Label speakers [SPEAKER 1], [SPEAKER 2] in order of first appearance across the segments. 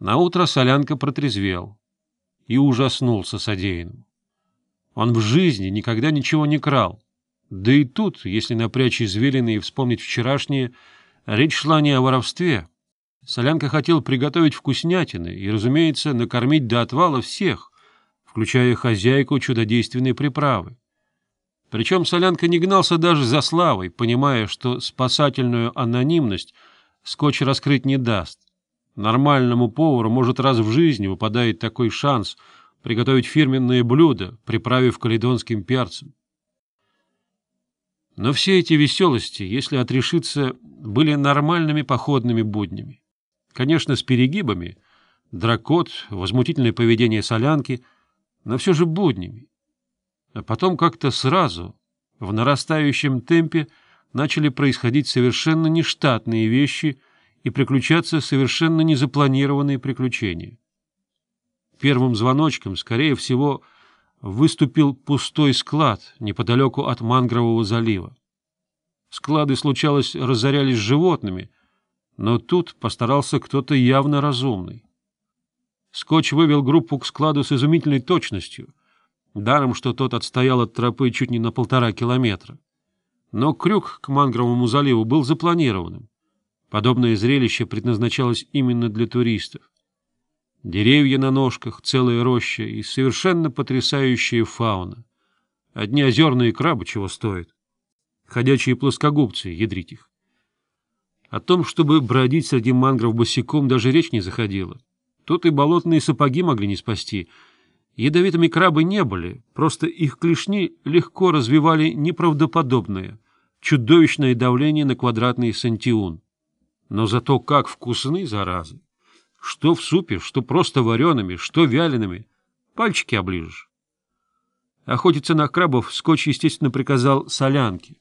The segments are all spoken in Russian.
[SPEAKER 1] Наутро Солянка протрезвел и ужаснулся содеянным. Он в жизни никогда ничего не крал. Да и тут, если напрячь извилины и вспомнить вчерашнее, речь шла не о воровстве. Солянка хотел приготовить вкуснятины и, разумеется, накормить до отвала всех, включая хозяйку чудодейственной приправы. Причем Солянка не гнался даже за славой, понимая, что спасательную анонимность скотч раскрыть не даст. Нормальному повару может раз в жизни выпадает такой шанс приготовить фирменные блюда, приправив каледонским перцем. Но все эти веселости, если отрешиться, были нормальными походными буднями. Конечно, с перегибами, дракот, возмутительное поведение солянки, но все же буднями. А потом как-то сразу, в нарастающем темпе, начали происходить совершенно нештатные вещи — и приключаться совершенно незапланированные приключения. Первым звоночком, скорее всего, выступил пустой склад неподалеку от Мангрового залива. Склады, случалось, разорялись животными, но тут постарался кто-то явно разумный. Скотч вывел группу к складу с изумительной точностью, даром, что тот отстоял от тропы чуть не на полтора километра. Но крюк к Мангровому заливу был запланированным. Подобное зрелище предназначалось именно для туристов. Деревья на ножках, целая роща и совершенно потрясающая фауна. Одни озерные крабы чего стоят. Ходячие плоскогубцы, ядрить их. О том, чтобы бродить среди мангров босиком, даже речь не заходила. Тут и болотные сапоги могли не спасти. Ядовитыми крабы не были, просто их клешни легко развивали неправдоподобное, чудовищное давление на квадратный сантиун но зато как вкусны, заразы! Что в супе, что просто вареными, что вялеными. Пальчики оближешь. Охотиться на крабов Скотч, естественно, приказал солянке.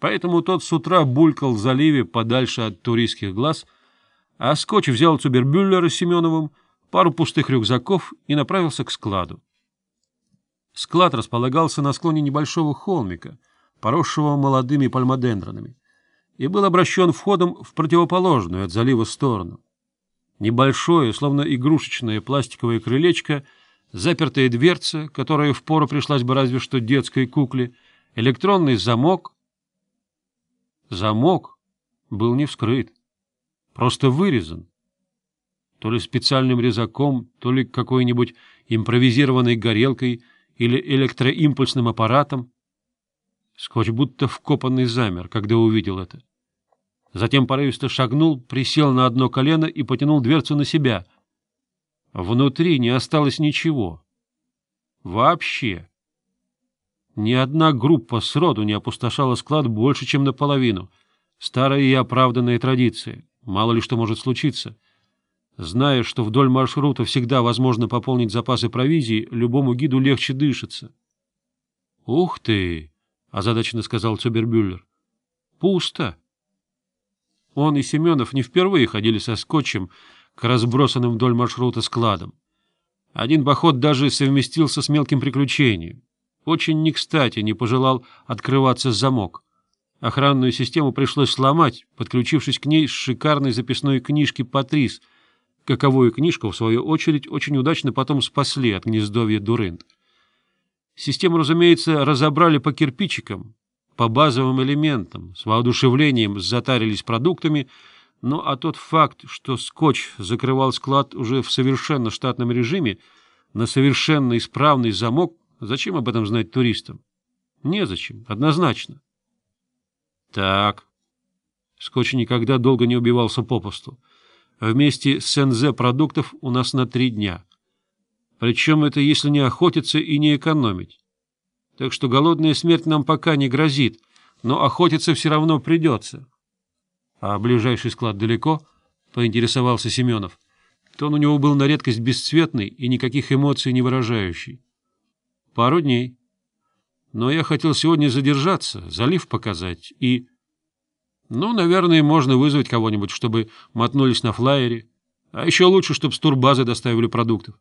[SPEAKER 1] Поэтому тот с утра булькал в заливе подальше от туристских глаз, а Скотч взял Цубербюллера с Семеновым, пару пустых рюкзаков и направился к складу. Склад располагался на склоне небольшого холмика, поросшего молодыми пальмодендронами и был обращен входом в противоположную от залива сторону. Небольшое, словно игрушечное пластиковое крылечко, запертая дверца, которая впору пришлась бы разве что детской кукле, электронный замок. Замок был не вскрыт, просто вырезан. То ли специальным резаком, то ли какой-нибудь импровизированной горелкой или электроимпульсным аппаратом. Скотч будто вкопанный замер, когда увидел это. Затем порывисто шагнул, присел на одно колено и потянул дверцу на себя. Внутри не осталось ничего. Вообще. Ни одна группа сроду не опустошала склад больше, чем наполовину. Старая и оправданная традиция. Мало ли что может случиться. Зная, что вдоль маршрута всегда возможно пополнить запасы провизии, любому гиду легче дышится. — Ух ты! озадаченно сказал Цубербюллер. Пусто. Он и Семенов не впервые ходили со скотчем к разбросанным вдоль маршрута складам. Один поход даже совместился с мелким приключением. Очень не кстати не пожелал открываться замок. Охранную систему пришлось сломать, подключившись к ней с шикарной записной книжки «Патрис», каковую книжку, в свою очередь, очень удачно потом спасли от гнездовья Дурент. Систему, разумеется, разобрали по кирпичикам, по базовым элементам, с воодушевлением затарились продуктами, но а тот факт, что скотч закрывал склад уже в совершенно штатном режиме, на совершенно исправный замок, зачем об этом знать туристам? Незачем, однозначно. Так. Скотч никогда долго не убивался попусту. Вместе с НЗ продуктов у нас на три дня — причем это если не охотиться и не экономить. Так что голодная смерть нам пока не грозит, но охотиться все равно придется. — А ближайший склад далеко? — поинтересовался Семенов. Тон у него был на редкость бесцветный и никаких эмоций не выражающий. — Пару дней. Но я хотел сегодня задержаться, залив показать и... Ну, наверное, можно вызвать кого-нибудь, чтобы мотнулись на флайере. А еще лучше, чтобы с турбазы доставили продуктов.